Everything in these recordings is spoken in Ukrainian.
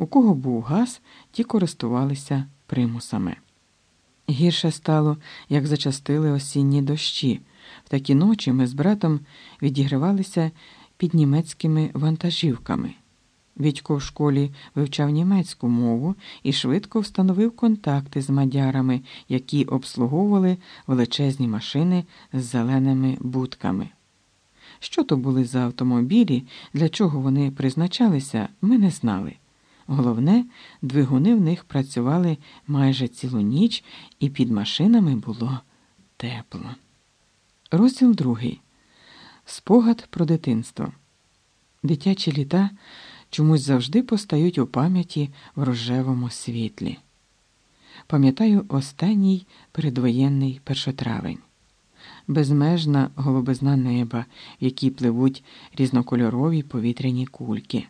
У кого був газ, ті користувалися примусами. Гірше стало, як зачастили осінні дощі. В такі ночі ми з братом відігривалися під німецькими вантажівками. Відько в школі вивчав німецьку мову і швидко встановив контакти з мадярами, які обслуговували величезні машини з зеленими будками. Що то були за автомобілі, для чого вони призначалися, ми не знали. Головне, двигуни в них працювали майже цілу ніч, і під машинами було тепло. Розділ другий. Спогад про дитинство. Дитячі літа чомусь завжди постають у пам'яті в рожевому світлі. Пам'ятаю останній передвоєнний першотравень, безмежна голубизна неба, в якій пливуть різнокольорові повітряні кульки.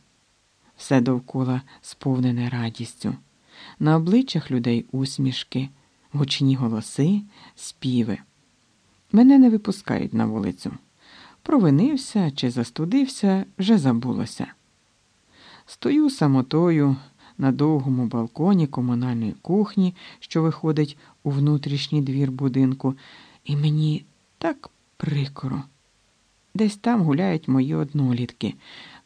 Все довкола сповнене радістю, на обличчях людей усмішки, гучні голоси, співи. Мене не випускають на вулицю. Провинився чи застудився, вже забулося. Стою самотою на довгому балконі комунальної кухні, що виходить у внутрішній двір будинку, і мені так прикро. Десь там гуляють мої однолітки,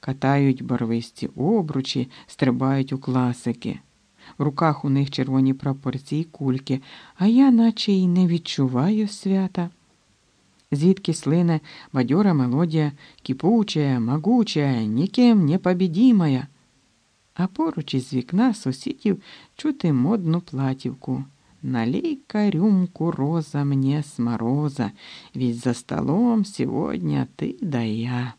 катають барвисті обручі, стрибають у класики. В руках у них червоні прапорці й кульки, а я наче й не відчуваю свята. Звідки слине бадьора мелодія, кипучая, могучая, ніким непобідімая. А поруч із вікна сусідів чути модну платівку. Налей-ка рюмку роза мне с мороза, ведь за столом сьогодні ти да я.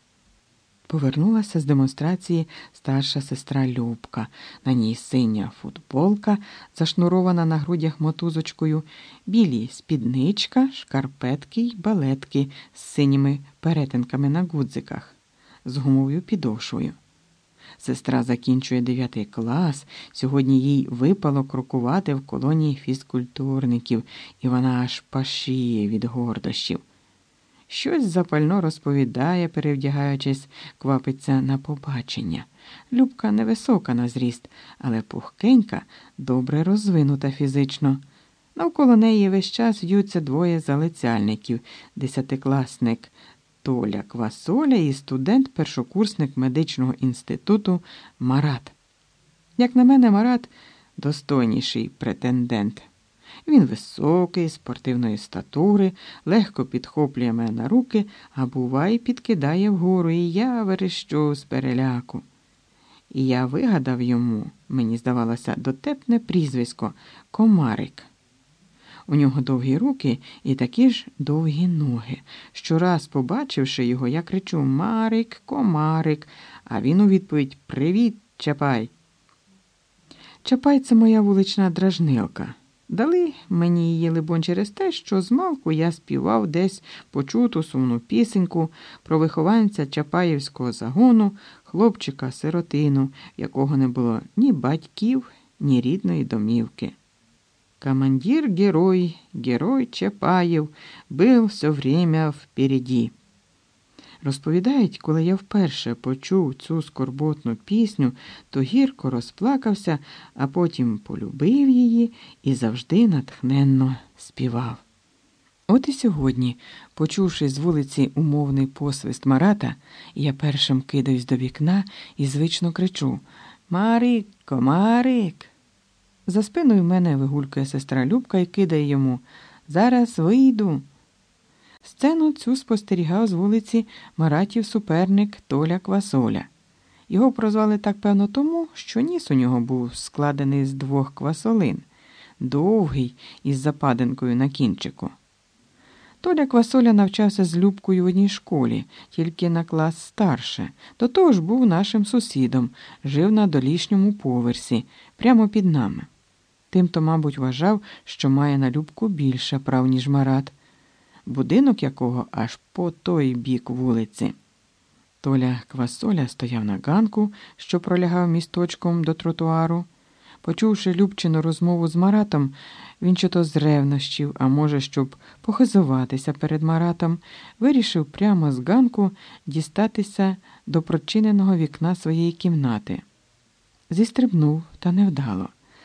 Повернулася з демонстрації старша сестра Любка. На ній синя футболка, зашнурована на грудях мотузочкою, білі спідничка, шкарпетки й балетки з синіми перетинками на гудзиках, з гумовою підошвою. Сестра закінчує 9 клас. Сьогодні їй випало крокувати в колонії фізкультурників, і вона аж пашіє від гордощів. Щось запально розповідає, перевдягаючись, квапиться на побачення. Любка невисока на зріст, але пухкенька, добре розвинута фізично. Навколо неї весь час в'ються двоє залицяльників, десятикласник Толя Квасоля і студент-першокурсник медичного інституту Марат. Як на мене, Марат достойніший претендент. Він високий, спортивної статури, легко підхоплює мене на руки, а бувай підкидає вгору, і я верещу з переляку. І я вигадав йому, мені здавалося, дотепне прізвисько Комарик. У нього довгі руки і такі ж довгі ноги. Щораз, побачивши його, я кричу Марик, комарик, а він у відповідь Привіт, Чапай. Чапай це моя вулична дражнилка. Дали мені її, либонь, через те, що змалку я співав десь почуту сумну пісеньку про вихованця Чапаєвського загону, хлопчика сиротину, якого не було ні батьків, ні рідної домівки. Командир герой, герой Чапаєв, был все время впереді. Розповідають, коли я вперше почув цю скорботну пісню, то гірко розплакався, а потім полюбив її і завжди натхненно співав. От і сьогодні, почувши з вулиці умовний посвист Марата, я першим кидаюсь до вікна і звично кричу Марик, комарик. За спиною мене вигулькує сестра Любка і кидає йому Зараз вийду. Сцену цю спостерігав з вулиці Маратів суперник Толя Квасоля. Його прозвали так певно тому, що ніс у нього був складений з двох квасолин, довгий із западинкою на кінчику. Толя Квасоля навчався з Любкою в одній школі, тільки на клас старше. До того ж був нашим сусідом, жив на долішньому поверсі, прямо під нами. Тимто, мабуть, вважав, що має на Любку більше прав, ніж Марат будинок якого аж по той бік вулиці. Толя Квасоля стояв на ганку, що пролягав місточком до тротуару. Почувши Любчину розмову з Маратом, він чи то з ревнощів, а може, щоб похизуватися перед Маратом, вирішив прямо з ганку дістатися до прочиненого вікна своєї кімнати. Зістрибнув, та невдало.